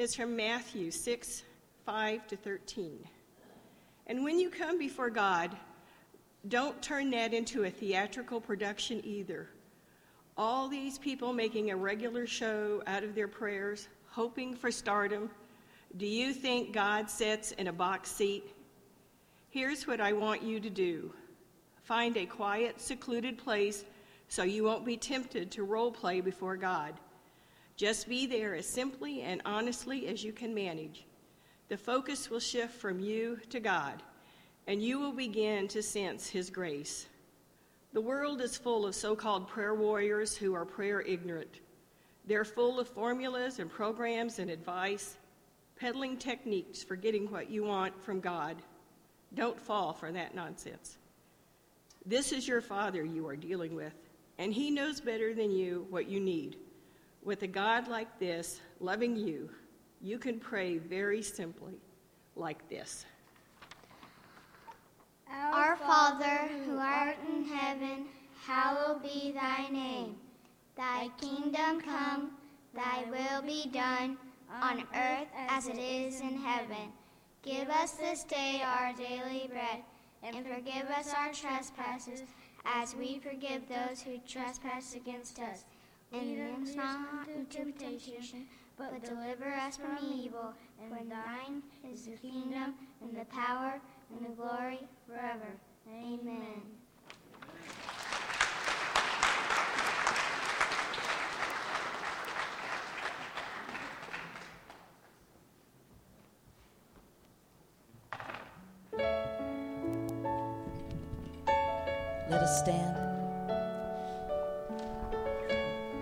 is from Matthew 6 5 to 13. And when you come before God, don't turn that into a theatrical production either. All these people making a regular show out of their prayers, hoping for stardom. Do you think God sits in a box seat? Here's what I want you to do find a quiet, secluded place so you won't be tempted to role play before God. Just be there as simply and honestly as you can manage. The focus will shift from you to God, and you will begin to sense His grace. The world is full of so called prayer warriors who are prayer ignorant. They're full of formulas and programs and advice, peddling techniques for getting what you want from God. Don't fall for that nonsense. This is your Father you are dealing with, and He knows better than you what you need. With a God like this, loving you, you can pray very simply like this Our Father, who art in heaven, hallowed be thy name. Thy kingdom come, thy will be done, on earth as it is in heaven. Give us this day our daily bread, and forgive us our trespasses, as we forgive those who trespass against us. And lead us not into temptation, but deliver us from evil. And for thine is the kingdom, and the power, and the glory forever. Amen. Let us stand.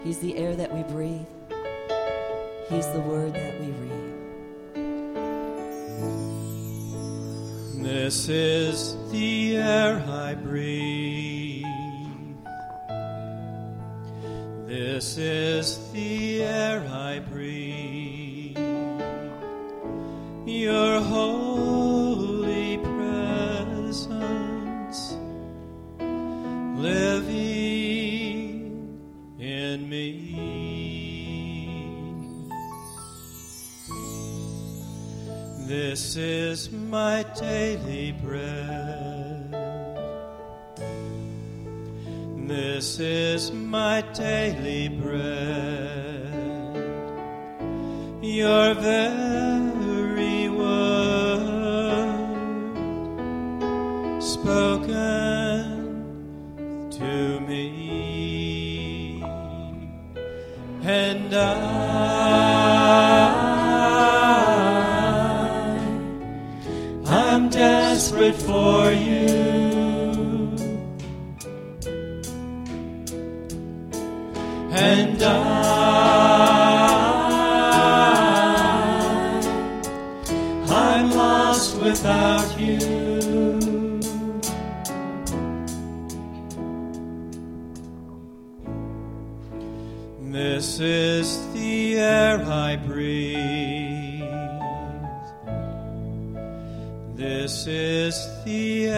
He's the air that we breathe. He's the word that we read. This is the air I breathe. This is the air I breathe. Your holy This is my daily bread. This is my daily bread. Your very word spoken to me. And I, desperate for you. And I, I'm lost without you.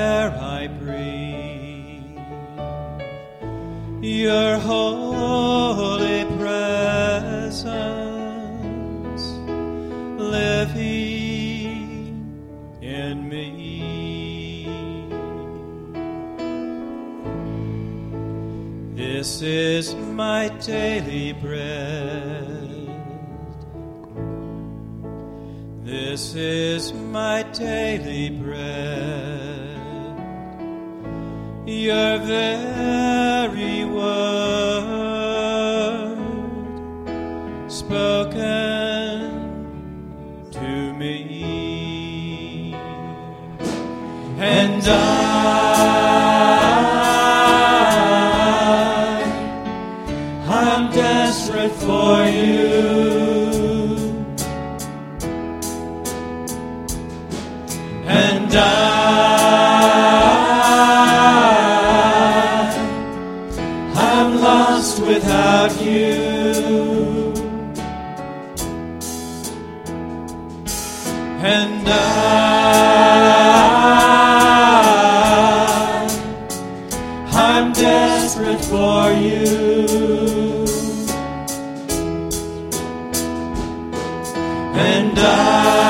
Air I breathe. Your holy presence living in me. This is my daily bread. This is my daily bread. Your very word spoken to me. And I, I'm desperate for I'm desperate for you. and I,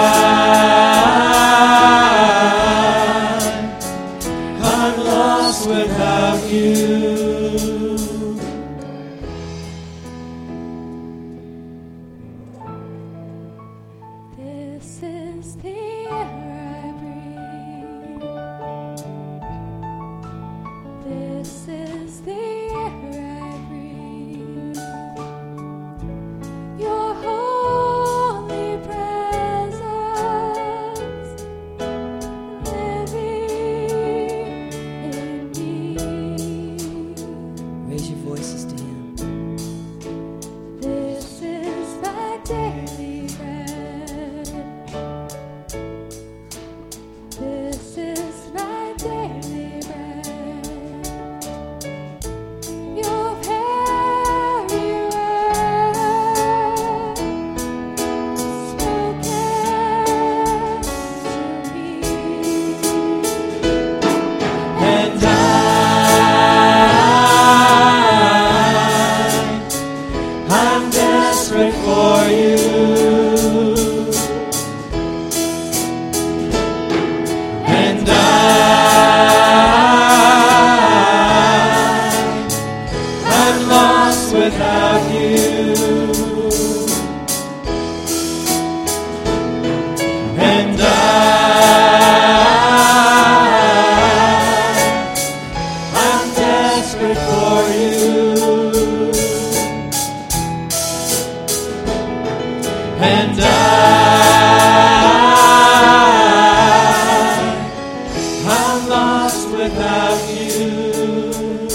without you.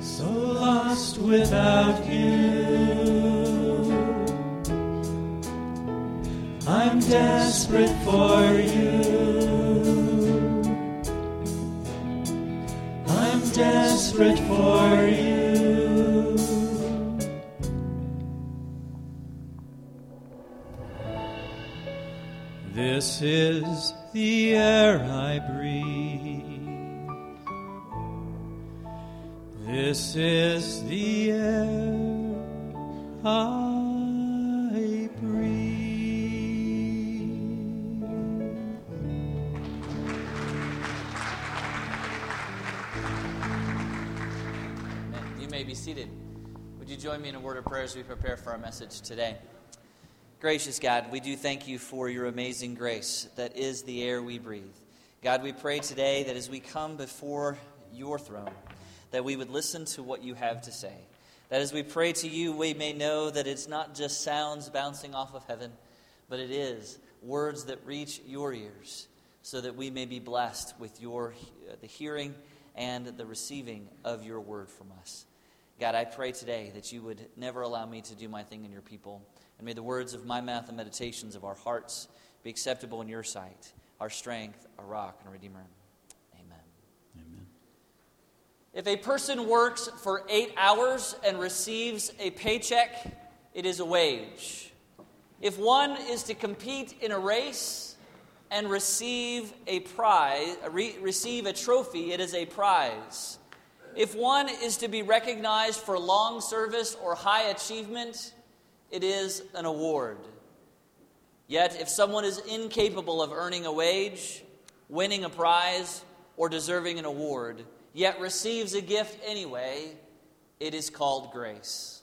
So lost without you. I'm desperate for you. I'm desperate for you. This is the air I breathe. This is the air I breathe. You may be seated. Would you join me in a word of prayer as we prepare for our message today? Gracious God, we do thank you for your amazing grace that is the air we breathe. God, we pray today that as we come before your throne, that we would listen to what you have to say. That as we pray to you, we may know that it's not just sounds bouncing off of heaven, but it is words that reach your ears so that we may be blessed with your uh, the hearing and the receiving of your word from us. God, I pray today that you would never allow me to do my thing in your people. And may the words of my mouth and meditations of our hearts be acceptable in your sight, our strength, our rock, and redeemer. Amen. Amen. If a person works for eight hours and receives a paycheck, it is a wage. If one is to compete in a race and receive a prize, re- receive a trophy, it is a prize. If one is to be recognized for long service or high achievement, it is an award. Yet, if someone is incapable of earning a wage, winning a prize, or deserving an award, yet receives a gift anyway, it is called grace.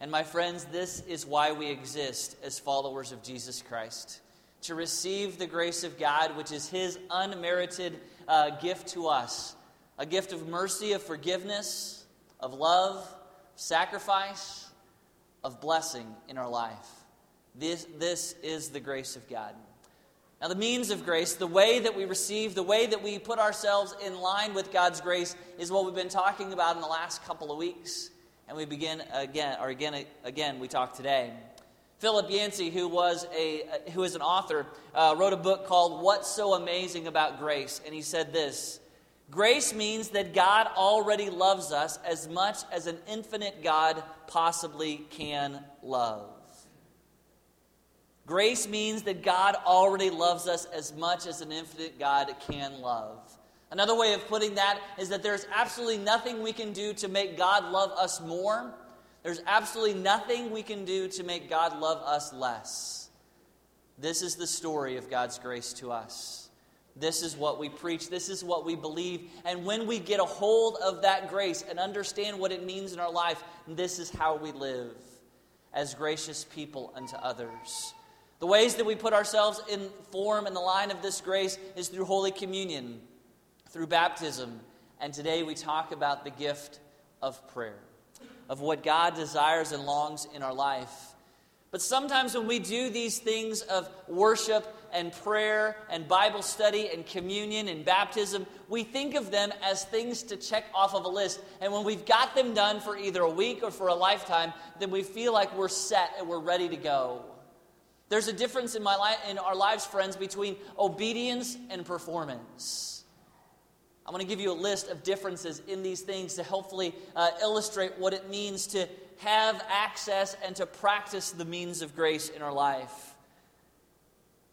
And my friends, this is why we exist as followers of Jesus Christ to receive the grace of God, which is His unmerited uh, gift to us a gift of mercy, of forgiveness, of love, sacrifice, of blessing in our life. This, this is the grace of God. Now, the means of grace, the way that we receive, the way that we put ourselves in line with God's grace, is what we've been talking about in the last couple of weeks. And we begin again, or again, again, we talk today. Philip Yancey, who was a who is an author, uh, wrote a book called "What's So Amazing About Grace," and he said this: Grace means that God already loves us as much as an infinite God possibly can love. Grace means that God already loves us as much as an infinite God can love. Another way of putting that is that there's absolutely nothing we can do to make God love us more. There's absolutely nothing we can do to make God love us less. This is the story of God's grace to us. This is what we preach. This is what we believe. And when we get a hold of that grace and understand what it means in our life, this is how we live as gracious people unto others. The ways that we put ourselves in form in the line of this grace is through Holy Communion, through baptism, and today we talk about the gift of prayer, of what God desires and longs in our life. But sometimes when we do these things of worship and prayer and Bible study and communion and baptism, we think of them as things to check off of a list. And when we've got them done for either a week or for a lifetime, then we feel like we're set and we're ready to go. There's a difference in, my li- in our lives, friends, between obedience and performance. I'm going to give you a list of differences in these things to hopefully uh, illustrate what it means to have access and to practice the means of grace in our life.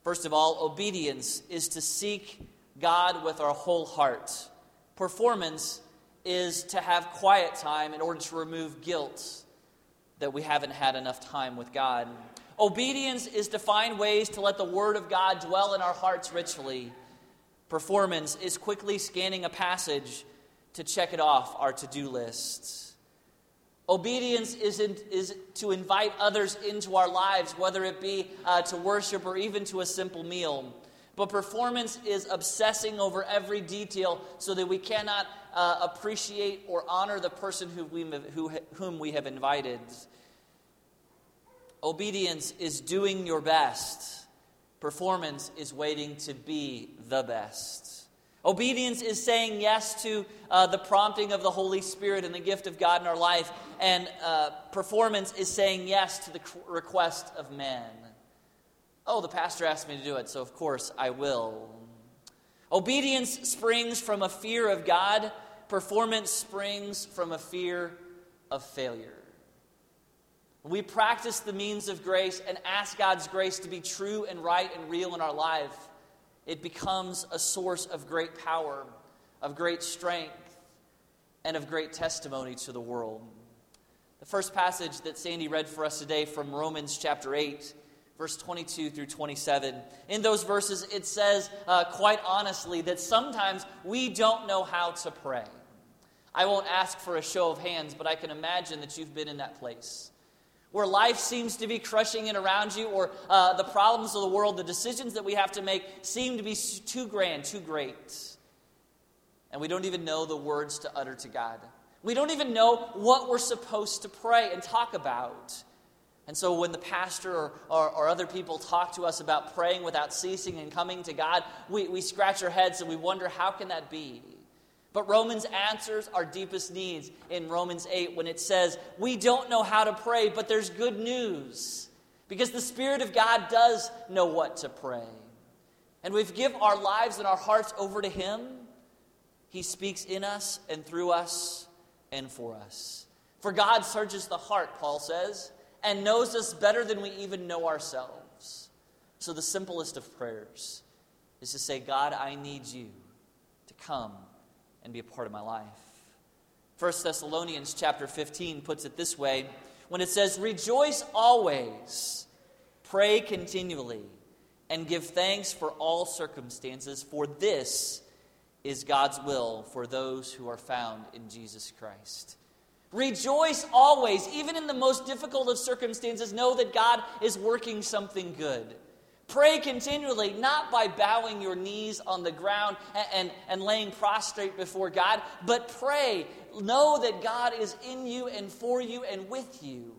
First of all, obedience is to seek God with our whole heart. Performance is to have quiet time in order to remove guilt that we haven't had enough time with God. Obedience is to find ways to let the Word of God dwell in our hearts richly. Performance is quickly scanning a passage to check it off our to do list. Obedience is, in, is to invite others into our lives, whether it be uh, to worship or even to a simple meal. But performance is obsessing over every detail so that we cannot uh, appreciate or honor the person who we, who, whom we have invited. Obedience is doing your best. Performance is waiting to be the best. Obedience is saying yes to uh, the prompting of the Holy Spirit and the gift of God in our life. And uh, performance is saying yes to the request of man. Oh, the pastor asked me to do it, so of course I will. Obedience springs from a fear of God, performance springs from a fear of failure. We practice the means of grace and ask God's grace to be true and right and real in our life. It becomes a source of great power, of great strength, and of great testimony to the world. The first passage that Sandy read for us today from Romans chapter 8, verse 22 through 27. In those verses, it says uh, quite honestly that sometimes we don't know how to pray. I won't ask for a show of hands, but I can imagine that you've been in that place where life seems to be crushing in around you, or uh, the problems of the world, the decisions that we have to make seem to be too grand, too great. And we don't even know the words to utter to God. We don't even know what we're supposed to pray and talk about. And so, when the pastor or, or, or, other people talk to us about praying without ceasing and coming to God, we, we scratch our heads and we wonder, how can that be? But Romans answers our deepest needs in Romans 8 when it says, We don't know how to pray, but there's good news. Because the Spirit of God does know what to pray. And we've give our lives and our hearts over to Him. He speaks in us and through us and for us. For God searches the heart, Paul says, and knows us better than we even know ourselves. So the simplest of prayers is to say, God, I need you to come and be a part of my life. 1 Thessalonians chapter 15 puts it this way when it says, Rejoice always, pray continually, and give thanks for all circumstances, for this is God's will for those who are found in Jesus Christ. Rejoice always, even in the most difficult of circumstances. Know that God is working something good. Pray continually, not by bowing your knees on the ground and, and, and, laying prostrate before God, but pray. Know that God is in you and for you and with you,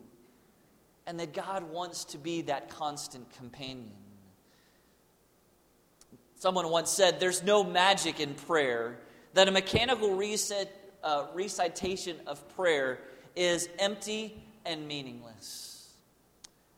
and that God wants to be that constant companion. Someone once said, There's no magic in prayer, that a mechanical uh, recitation of prayer is empty and meaningless.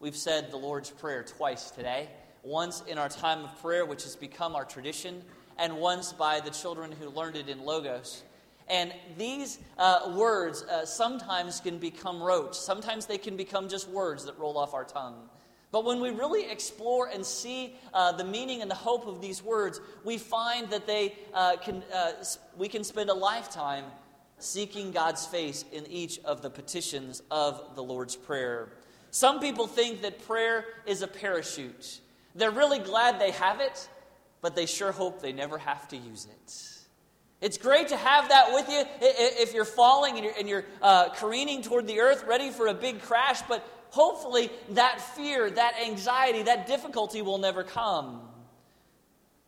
We've said the Lord's Prayer twice today once in our time of prayer, which has become our tradition, and once by the children who learned it in Logos. And these uh, words uh, sometimes can become rote. Sometimes they can become just words that roll off our tongue. But when we really explore and see uh, the meaning and the hope of these words, we find that they uh, can, uh, we can spend a lifetime seeking God's face in each of the petitions of the Lord's Prayer. Some people think that prayer is a parachute. They're really glad they have it, but they sure hope they never have to use it. It's great to have that with you if you're falling and you're, and you're uh, careening toward the earth, ready for a big crash, but hopefully that fear, that anxiety, that difficulty will never come.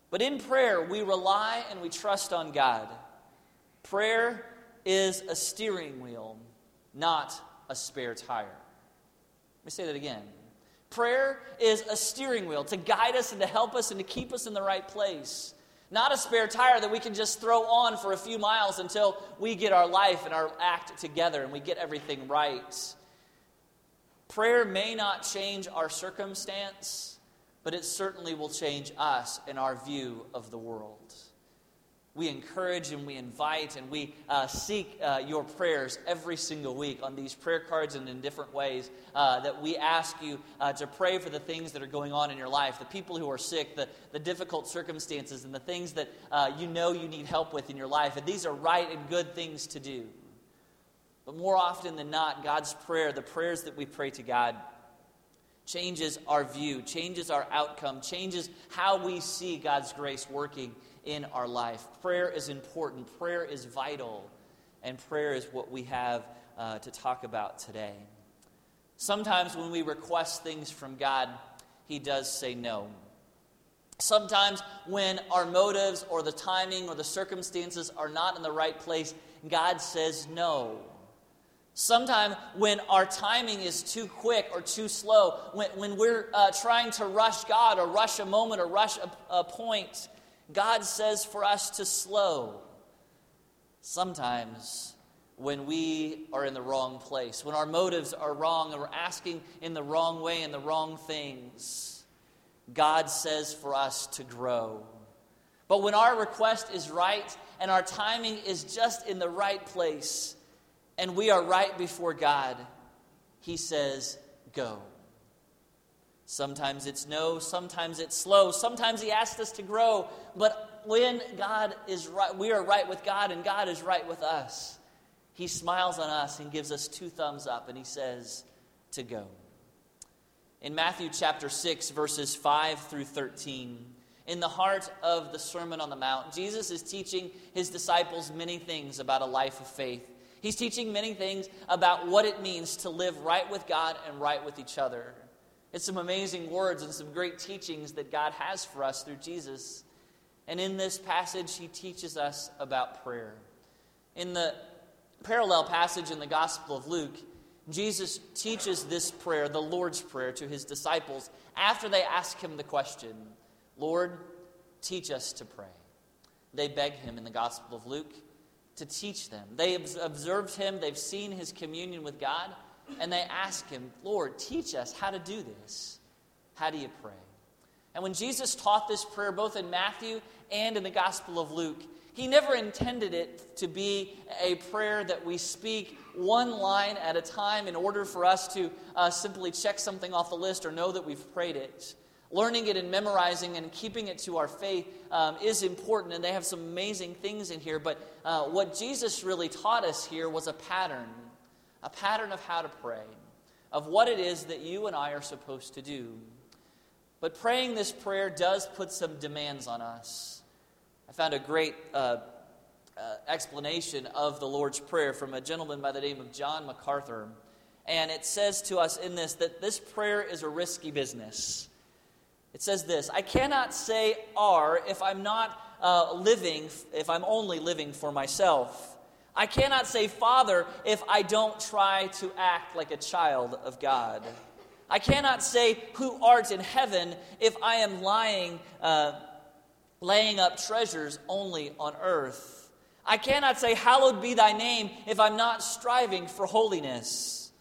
But in prayer, we rely and we trust on God. Prayer is a steering wheel, not a spare tire. Let me say that again. Prayer is a steering wheel to guide us and to help us and to keep us in the right place. Not a spare tire that we can just throw on for a few miles until we get our life and our act together and we get everything right. Prayer may not change our circumstance, but it certainly will change us and our view of the world. We encourage and we invite and we uh, seek uh, your prayers every single week on these prayer cards and in different ways uh, that we ask you uh, to pray for the things that are going on in your life, the people who are sick, the, the difficult circumstances, and the things that uh, you know you need help with in your life. And these are right and good things to do. But more often than not, God's prayer, the prayers that we pray to God, changes our view, changes our outcome, changes how we see God's grace working in our life. Prayer is important, prayer is vital, and prayer is what we have uh, to talk about today. Sometimes when we request things from God, He does say no. Sometimes when our motives or the timing or the circumstances are not in the right place, God says no. Sometimes when our timing is too quick or too slow, when, when we're uh, trying to rush God or rush a moment or rush a, a point, God says for us to slow. Sometimes, when we are in the wrong place, when our motives are wrong and we're asking in the wrong way and the wrong things, God says for us to grow. But when our request is right and our timing is just in the right place and we are right before God, He says, Go. Sometimes it's no, sometimes it's slow, sometimes He asks us to grow. But when God is right, we are right with God and God is right with us. He smiles on us and gives us two thumbs up and He says to go. In Matthew chapter 6, verses 5 through 13, in the heart of the Sermon on the Mount, Jesus is teaching his disciples many things about a life of faith. He's teaching many things about what it means to live right with God and right with each other. It's some amazing words and some great teachings that God has for us through Jesus. And in this passage, he teaches us about prayer. In the parallel passage in the Gospel of Luke, Jesus teaches this prayer, the Lord's Prayer, to his disciples after they ask him the question, Lord, teach us to pray. They beg him in the Gospel of Luke to teach them. They observed him, they've seen his communion with God, and they ask him, Lord, teach us how to do this. How do you pray? And when Jesus taught this prayer, both in Matthew and in the Gospel of Luke, he never intended it to be a prayer that we speak one line at a time in order for us to uh, simply check something off the list or know that we've prayed it. Learning it and memorizing and keeping it to our faith um, is important, and they have some amazing things in here. But uh, what Jesus really taught us here was a pattern a pattern of how to pray, of what it is that you and I Our supposed to do. But praying this prayer does put some demands on us. I found a great uh, uh, explanation of the Lord's Prayer from a gentleman by the name of John MacArthur. And it says to us in this that this prayer is a risky business. It says this I cannot say are if I'm not uh, living, if I'm only living for myself. I cannot say Father if I don't try to act like a child of God. I cannot say Who art in heaven if I am lying, uh, laying up treasures only on earth. I cannot say Hallowed be thy name if I'm not striving for holiness.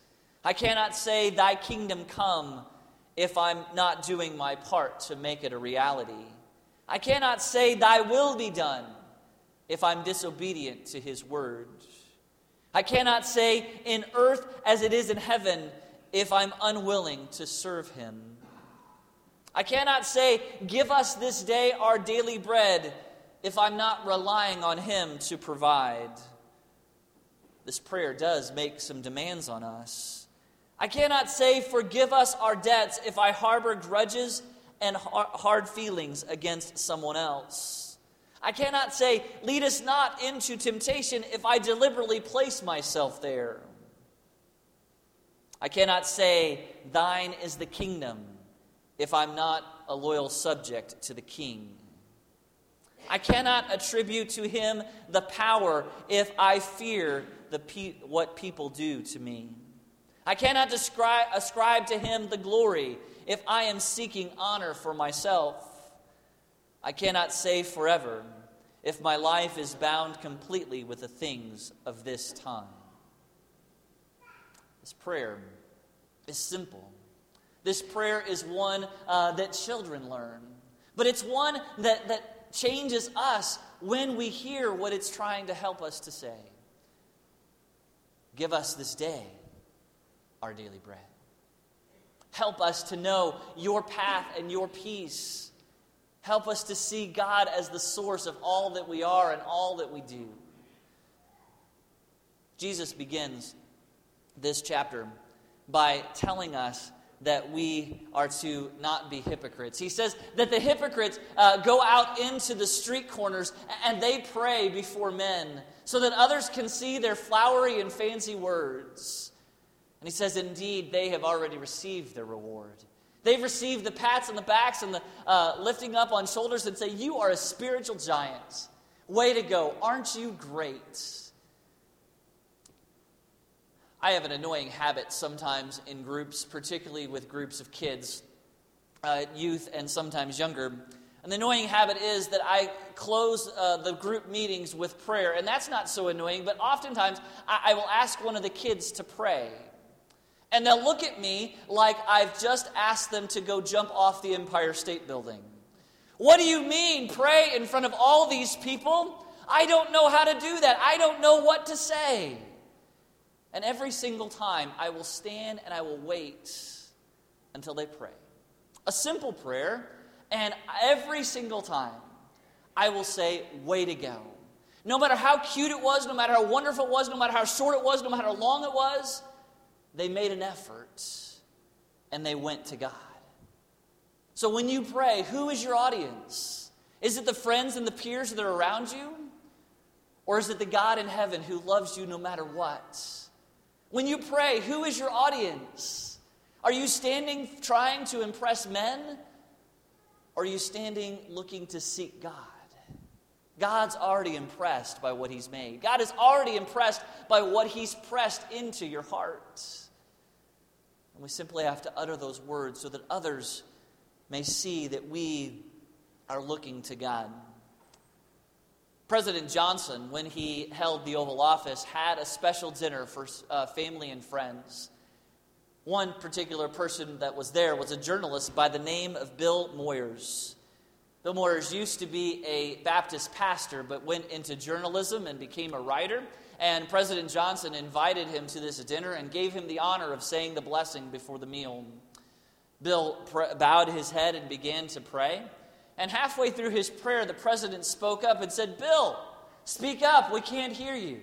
I cannot say Thy kingdom come if I'm not doing my part to make it a reality. I cannot say Thy will be done if I'm disobedient to his word. I cannot say in earth as it is in heaven if I'm unwilling to serve him. I cannot say, Give us this day our daily bread if I'm not relying on him to provide. this prayer does make some demands on us. I cannot say, Forgive us our debts if I harbor grudges and hard feelings against someone else. I cannot say, Lead us not into temptation if I deliberately place myself there. I cannot say, Thine is the kingdom if I'm not a loyal subject to the king. I cannot attribute to him the power if I fear the pe- what people do to me. I cannot describe, ascribe to him the glory if I am seeking honor for myself. I cannot say forever if my life is bound completely with the things of this time. This prayer is simple. This prayer is one uh, that children learn, but it's one that, that changes us when we hear what it's trying to help us to say. Give us this day our daily bread. Help us to know your path and your peace. Help us to see God as the source of all that we are and all that we do. Jesus begins this chapter by telling us that we are to not be hypocrites. He says that the hypocrites uh, go out into the street corners and they pray before men so that others can see their flowery and fancy words. And he says, indeed, they have already received their reward. They've received the pats on the backs and the uh, lifting up on shoulders and say, You are a spiritual giant. Way to go. Aren't you great? I have an annoying habit sometimes in groups, particularly with groups of kids, uh, youth, and sometimes younger. And the annoying habit is that I close uh, the group meetings with prayer. And that's not so annoying, but oftentimes I, I will ask one of the kids to pray. And they'll look at me like I've just asked them to go jump off the Empire State Building. What do you mean, pray in front of all these people? I don't know how to do that. I don't know what to say. And every single time, I will stand and I will wait until they pray. A simple prayer, and every single time, I will say, Way to go. No matter how cute it was, no matter how wonderful it was, no matter how short it was, no matter how long it was, they made an effort and they went to God. So when you pray, who is your audience? Is it the friends and the peers that are around you? Or is it the God in heaven who loves you no matter what? When you pray, who is your audience? Are you standing trying to impress men? Or are you standing looking to seek God? God's already impressed by what He's made. God is already impressed by what He's pressed into your heart. And we simply have to utter those words so that others may see that we are looking to God. President Johnson, when he held the Oval Office, had a special dinner for uh, family and friends. One particular person that was there was a journalist by the name of Bill Moyers. Bill Moyers used to be a Baptist pastor, but went into journalism and became a writer. And President Johnson invited him to this dinner and gave him the honor of saying the blessing before the meal. Bill bowed his head and began to pray. And halfway through his prayer, the president spoke up and said, Bill, speak up. We can't hear you.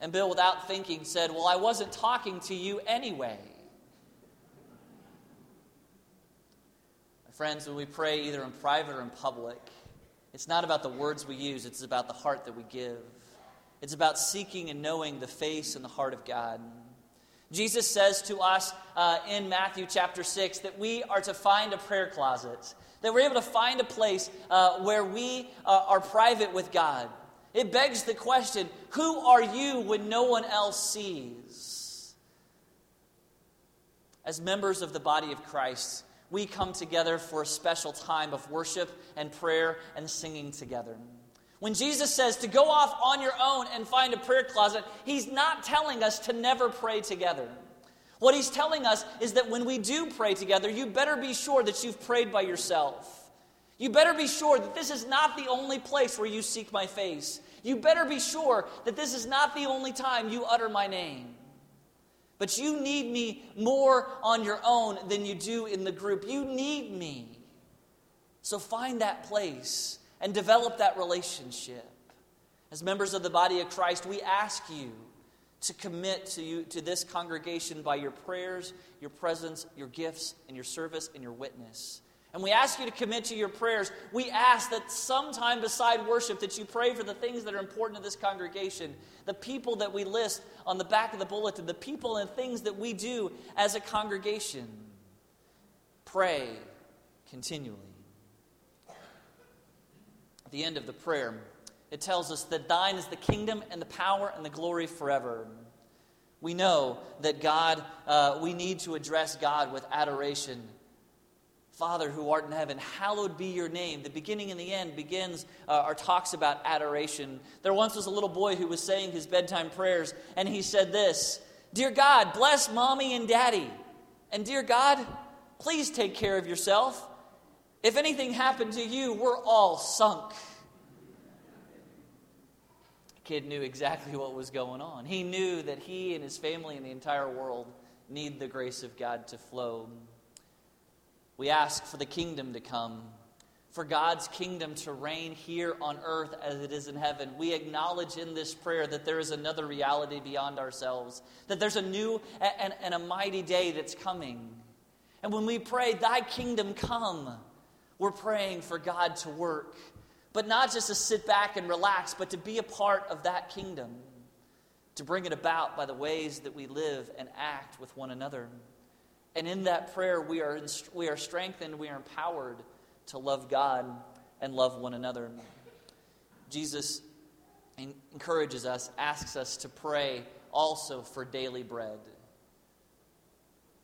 And Bill, without thinking, said, Well, I wasn't talking to you anyway. My friends, when we pray either in private or in public, it's not about the words we use, it's about the heart that we give. It's about seeking and knowing the face and the heart of God. Jesus says to us uh, in Matthew chapter 6 that we are to find a prayer closet. That we're able to find a place uh, where we uh, are private with God. It begs the question who are you when no one else sees? As members of the body of Christ, we come together for a special time of worship and prayer and singing together. When Jesus says to go off on your own and find a prayer closet, he's not telling us to never pray together. What he's telling us is that when we do pray together, you better be sure that you've prayed by yourself. You better be sure that this is not the only place where you seek my face. You better be sure that this is not the only time you utter my name. But you need me more on your own than you do in the group. You need me. So find that place and develop that relationship. As members of the body of Christ, we ask you to commit to you to this congregation by your prayers, your presence, your gifts, and your service and your witness. And we ask you to commit to your prayers. We ask that sometime beside worship that you pray for the things that are important to this congregation, the people that we list on the back of the bulletin, the people and things that we do as a congregation. Pray continually. At the end of the prayer, it tells us that thine is the kingdom and the power and the glory forever. We know that God, uh, we need to address God with adoration. Father who art in heaven, hallowed be your name. The beginning and the end begins uh, or talks about adoration. There once was a little boy who was saying his bedtime prayers, and he said this Dear God, bless mommy and daddy. And dear God, please take care of yourself. If anything happened to you, we're all sunk. The kid knew exactly what was going on. He knew that he and his family and the entire world need the grace of God to flow. We ask for the kingdom to come, for God's kingdom to reign here on earth as it is in heaven. We acknowledge in this prayer that there is another reality beyond ourselves, that there's a new and, and a mighty day that's coming. And when we pray, Thy kingdom come, we're praying for God to work. But not just to sit back and relax, but to be a part of that kingdom, to bring it about by the ways that we live and act with one another. And in that prayer, we are, we are strengthened, we are empowered to love God and love one another. Jesus encourages us, asks us to pray also for daily bread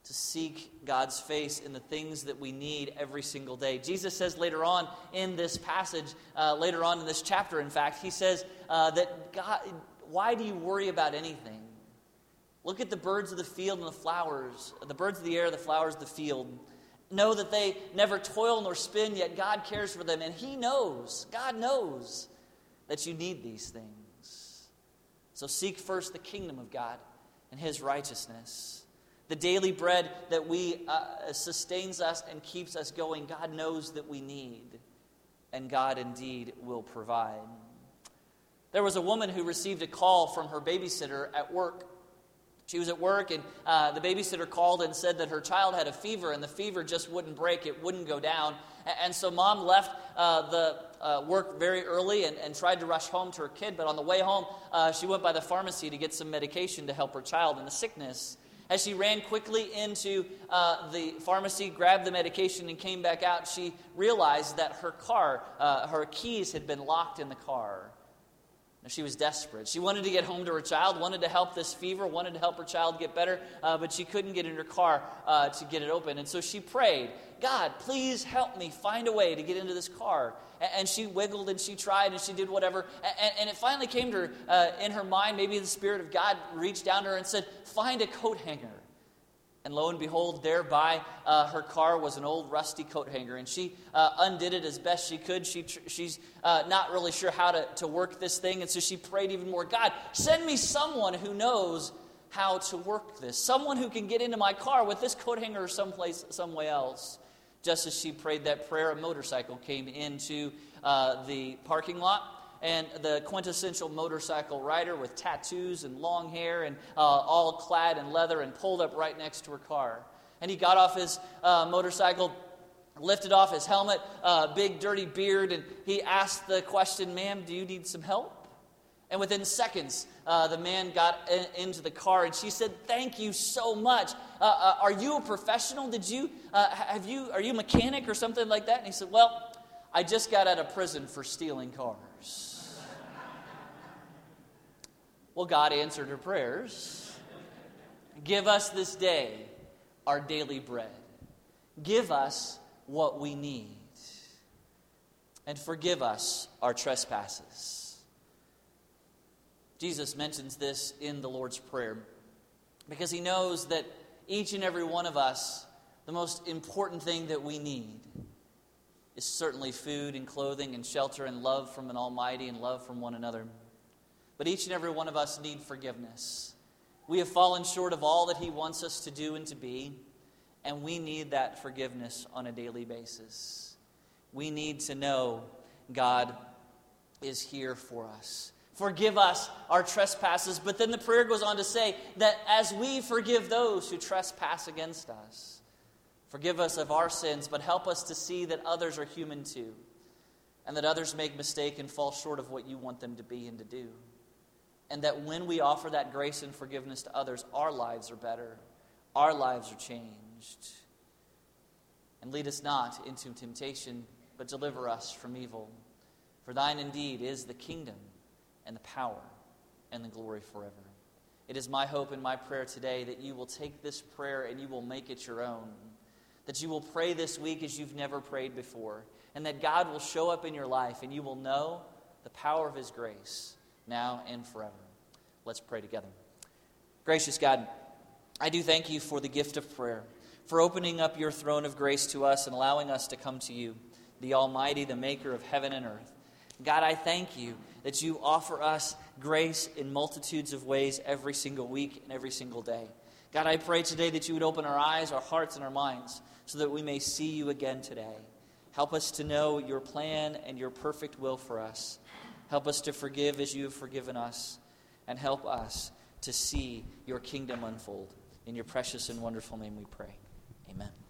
to seek God's face in the things that we need every single day. Jesus says later on in this passage, uh, later on in this chapter, in fact, he says uh, that God, why do you worry about anything? Look at the birds of the field and the flowers, the birds of the air, the flowers of the field. Know that they never toil nor spin, yet God cares for them. And He knows, God knows, that you need these things. So seek first the kingdom of God and His righteousness the daily bread that we uh, sustains us and keeps us going, God knows that we need, and God indeed will provide. There was a woman who received a call from her babysitter at work. She was at work, and uh, the babysitter called and said that her child had a fever, and the fever just wouldn't break, it wouldn't go down. And so mom left uh, the uh, work very early and, and, tried to rush home to her kid, but on the way home, uh, she went by the pharmacy to get some medication to help her child in the sickness. As she ran quickly into uh, the pharmacy, grabbed the medication, and came back out, she realized that her car, uh, her keys had been locked in the car. She was desperate. She wanted to get home to her child, wanted to help this fever, wanted to help her child get better, uh, but she couldn't get in her car uh, to get it open. And so she prayed, God, please help me find a way to get into this car. And she wiggled and she tried and she did whatever. And it finally came to her uh, in her mind, maybe the Spirit of God reached down to her and said, Find a coat hanger. And lo and behold, there by uh, her car was an old rusty coat hanger. And she uh, undid it as best she could. She tr- she's uh, not really sure how to, to work this thing. And so she prayed even more God, send me someone who knows how to work this. Someone who can get into my car with this coat hanger someplace, some way else. Just as she prayed that prayer, a motorcycle came into uh, the parking lot and the quintessential motorcycle rider with tattoos and long hair and uh, all clad in leather and pulled up right next to her car. And he got off his uh, motorcycle, lifted off his helmet, uh, big dirty beard, and he asked the question, Ma'am, do you need some help? And within seconds, uh, the man got in, into the car, and she said, "Thank you so much. Uh, uh, are you a professional? Did you uh, have you are you a mechanic or something like that?" And he said, "Well, I just got out of prison for stealing cars." Well, God answered her prayers. Give us this day our daily bread. Give us what we need. And forgive us our trespasses. Jesus mentions this in the Lord's Prayer because he knows that each and every one of us, the most important thing that we need is certainly food and clothing and shelter and love from an Almighty and love from one another. But each and every one of us need forgiveness. We have fallen short of all that He wants us to do and to be, and we need that forgiveness on a daily basis. We need to know God is here for us. Forgive us our trespasses. But then the prayer goes on to say that as we forgive those who trespass against us, forgive us of our sins, but help us to see that others are human too, and that others make mistake and fall short of what you want them to be and to do. And that when we offer that grace and forgiveness to others, our lives are better, our lives are changed. And lead us not into temptation, but deliver us from evil. For thine indeed is the kingdom and the power and the glory forever. It is my hope and my prayer today that you will take this prayer and you will make it your own. That you will pray this week as you've never prayed before. And that God will show up in your life and you will know the power of His grace now and forever. Let's pray together. Gracious God, I do thank you for the gift of prayer, for opening up your throne of grace to us and allowing us to come to you, the Almighty, the Maker of heaven and earth. God, I thank you that you offer us grace in multitudes of ways every single week and every single day. God, I pray today that you would open our eyes, our hearts, and our minds so that we may see you again today. Help us to know your plan and your perfect will for us. Help us to forgive as you have forgiven us, and help us to see your kingdom unfold. In your precious and wonderful name we pray. Amen.